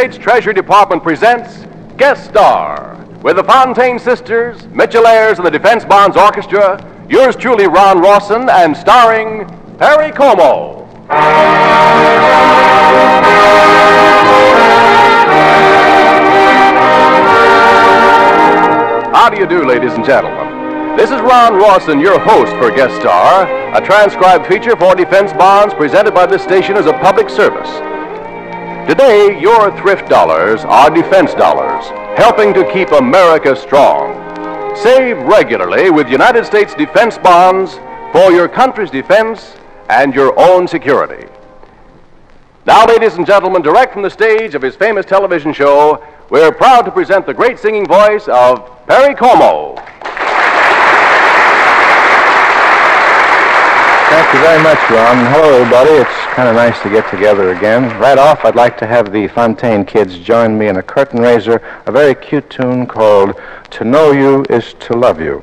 States Treasury Department presents Guest Star with the Fontaine Sisters, Mitchell Ayres, and the Defense Bonds Orchestra. Yours truly, Ron Rawson, and starring Perry Como. How do you do, ladies and gentlemen? This is Ron Rawson, your host for Guest Star, a transcribed feature for Defense Bonds presented by this station as a public service. Today, your thrift dollars are defense dollars, helping to keep America strong. Save regularly with United States defense bonds for your country's defense and your own security. Now, ladies and gentlemen, direct from the stage of his famous television show, we're proud to present the great singing voice of Perry Como. Thank you very much, Ron. Hello, everybody. It's kind of nice to get together again. Right off, I'd like to have the Fontaine kids join me in a curtain raiser, a very cute tune called To Know You Is to Love You.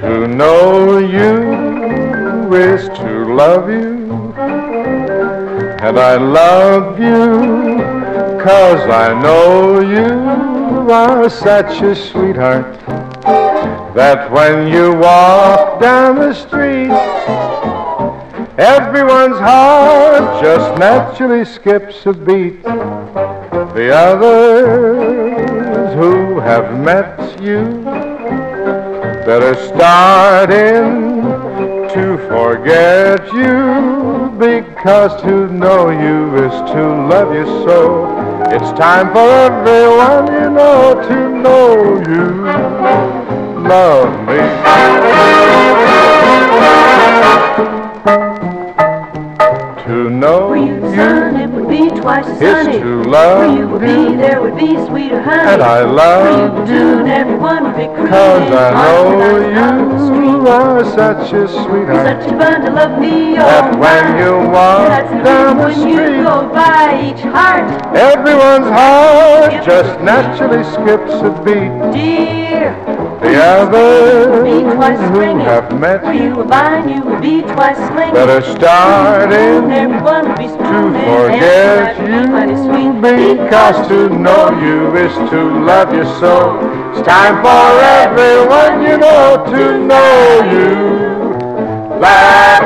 To know you is to love you, and I love you cause I know you are such a sweetheart that when you walk down the street, everyone's heart just naturally skips a beat. The others who have met you better start in to forget you because to know you is to love you so. It's time for everyone you know to know you love me. Twice as is sunny. to love Where you would be, there would be sweeter honey. And I love Where you would tune, everyone would be cruising. Cause I know Harmonizing on the you are such a You're sweetheart such a bundle of me, oh that when you walk That's the down the reason when street, you go by each heart, everyone's heart just naturally skips a beat. dear. The others Be twice who have met you you were mine, you would be twice slingy. better start in Everyone would be to forget Everybody you sweet. Because to know you is to love you so. It's time for everyone you know to know you. Like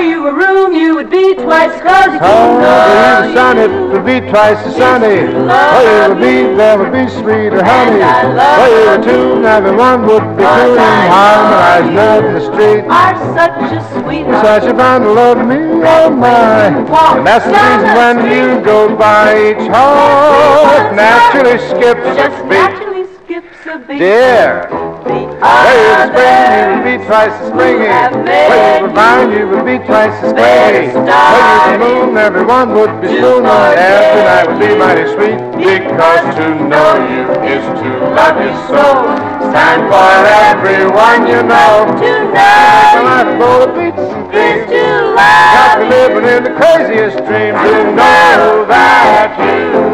me. Where you were room, you would be twice cause you Oh, the sun, it would be twice as sunny. Oh, you would be, there would be sweeter honey. Oh, you were tune, everyone would be tuning, harmonized love in the street. are such a sweetheart. Such a bundle of me, oh my. And that's the reason when you go by each heart, naturally skips Just a beat. naturally skips a beat. Dear, The where you spring, you would be twice as springy. Where you were mine, you would be twice as gay. Where you the moon, everyone would be spooning. Every night would be mighty sweet. Because to know you is to love you so. It's time for everyone you know. to A know life full of beats and is to Got me living in the craziest dream to know that you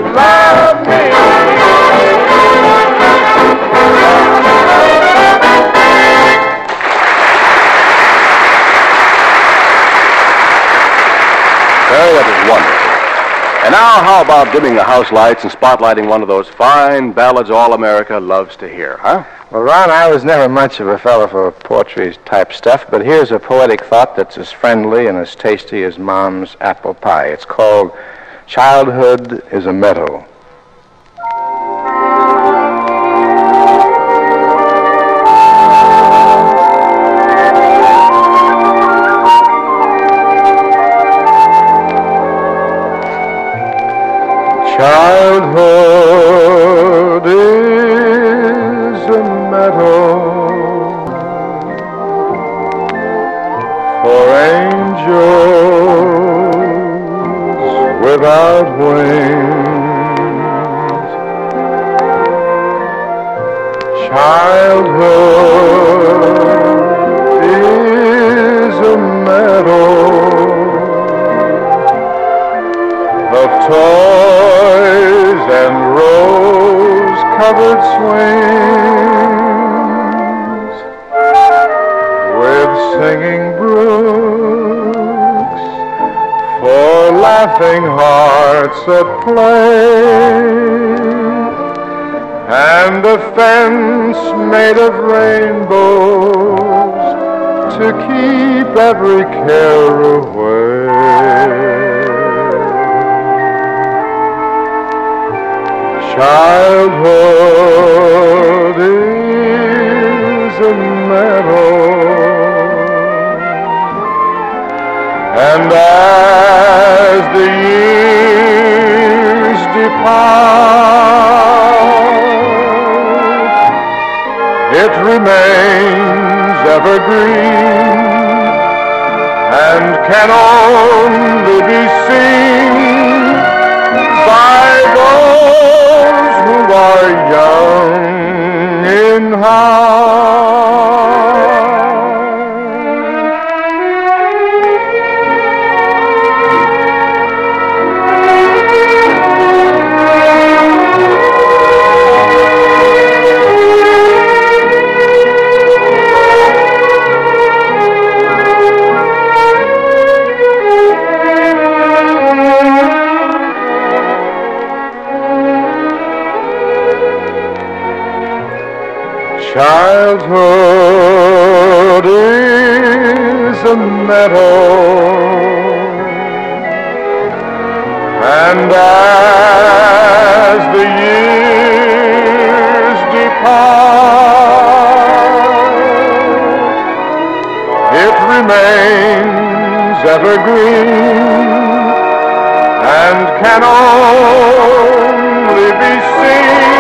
now, how about dimming the house lights and spotlighting one of those fine ballads all America loves to hear, huh? Well, Ron, I was never much of a fellow for poetry type stuff, but here's a poetic thought that's as friendly and as tasty as Mom's apple pie. It's called Childhood is a Meadow. Childhood is a meadow for angels without wings. Childhood is a meadow of toys and rose-covered swings with singing brooks for laughing hearts at play and a fence made of rainbows to keep every care away. Childhood is a meadow, and as the years depart, it remains evergreen and can only be seen by those who are young in Childhood is a meadow, and as the years depart, it remains evergreen and can only be seen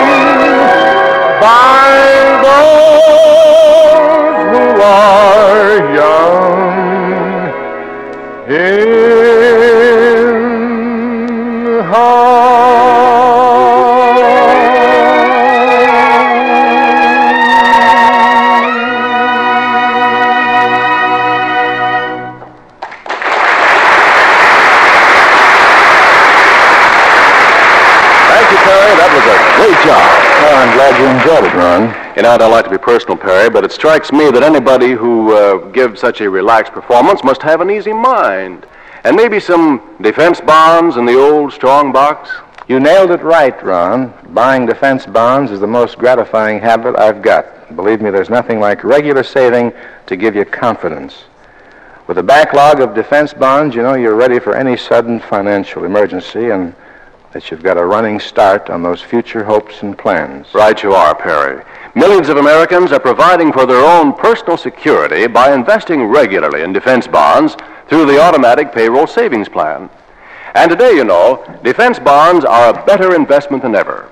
job. Well, I'm glad you enjoyed it, Ron. You know, I don't like to be personal, Perry, but it strikes me that anybody who uh, gives such a relaxed performance must have an easy mind. And maybe some defense bonds in the old strong box. You nailed it right, Ron. Buying defense bonds is the most gratifying habit I've got. Believe me, there's nothing like regular saving to give you confidence. With a backlog of defense bonds, you know you're ready for any sudden financial emergency and that you've got a running start on those future hopes and plans. Right you are, Perry. Millions of Americans are providing for their own personal security by investing regularly in defense bonds through the automatic payroll savings plan. And today, you know, defense bonds are a better investment than ever.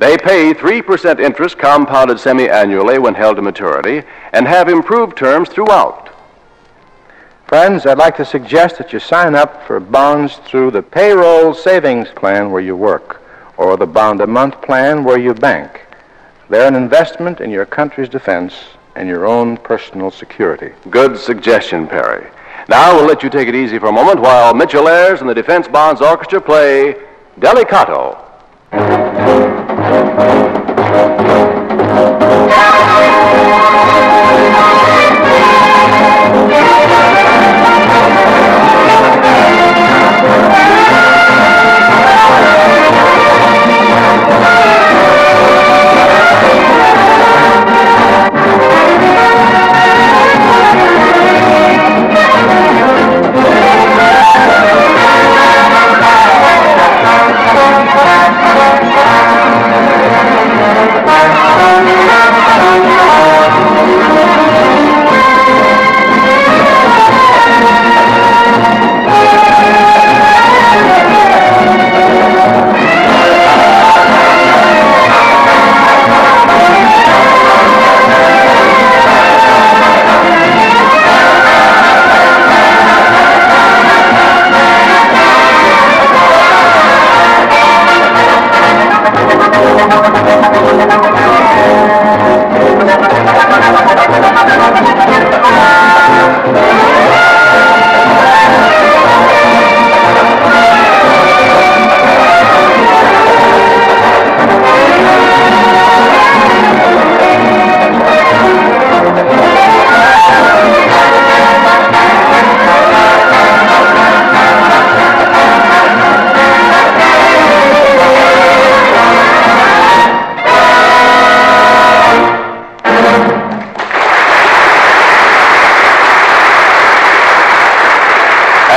They pay 3% interest compounded semi annually when held to maturity and have improved terms throughout. Friends, I'd like to suggest that you sign up for bonds through the payroll savings plan where you work or the bond a month plan where you bank. They're an investment in your country's defense and your own personal security. Good suggestion, Perry. Now we'll let you take it easy for a moment while Mitchell Ayres and the Defense Bonds Orchestra play Delicado.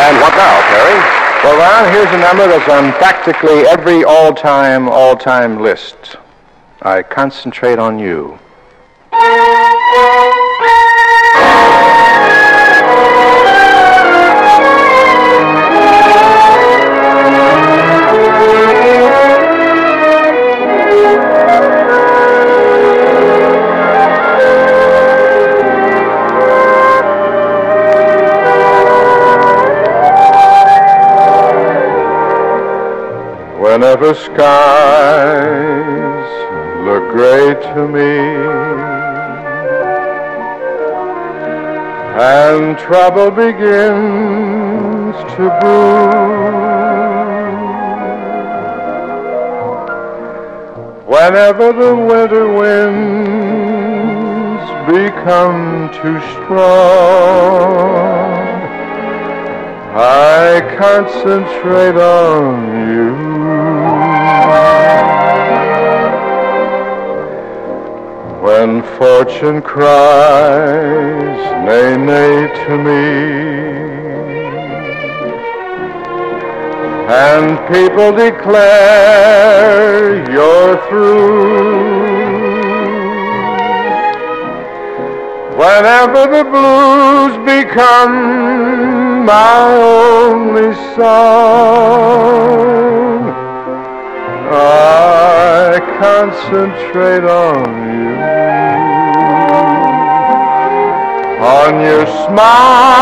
And what now, Perry? Well, Ron, here's a number that's on um, practically every all-time, all-time list. I concentrate on you. Whenever skies look gray to me and trouble begins to brew, whenever the winter winds become too strong, I concentrate on you. When fortune cries nay, nay to me, and people declare you're through, whenever the blues become my only song, I concentrate on you. On your smile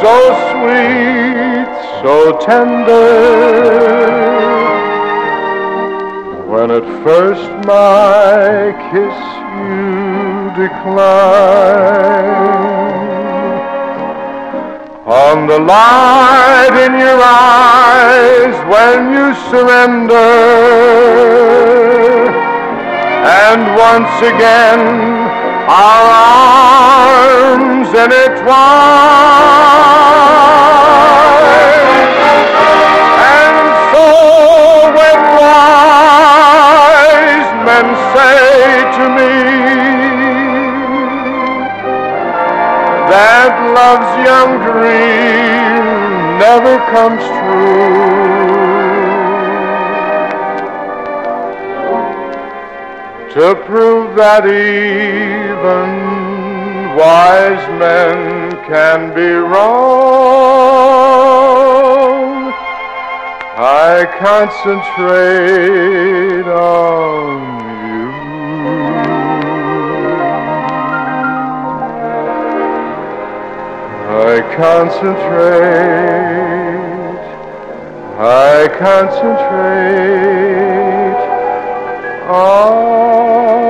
so sweet, so tender. When at first my kiss you decline. On the light in your eyes when you surrender. And once again our arms intertwine. And so when wise men say to me that love's young dream never comes true. To prove that even wise men can be wrong, I concentrate on concentrate, I concentrate on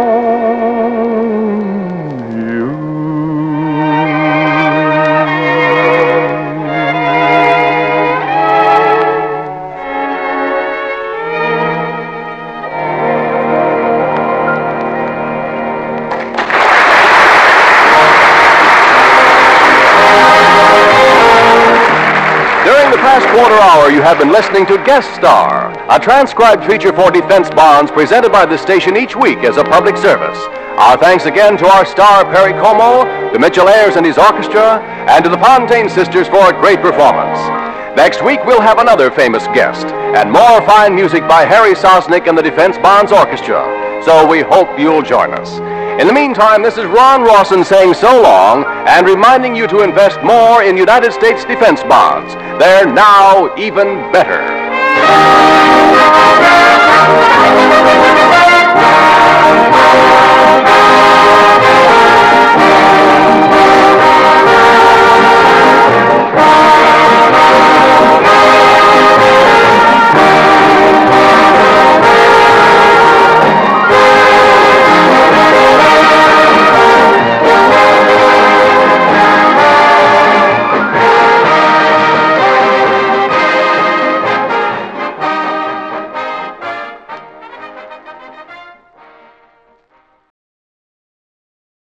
hour, you have been listening to Guest Star, a transcribed feature for defense bonds presented by the station each week as a public service. Our thanks again to our star, Perry Como, to Mitchell Ayres and his orchestra, and to the Fontaine sisters for a great performance. Next week, we'll have another famous guest, and more fine music by Harry Sosnick and the Defense Bonds Orchestra. So we hope you'll join us. In the meantime, this is Ron Rawson saying so long and reminding you to invest more in United States defense bonds. They're now even better.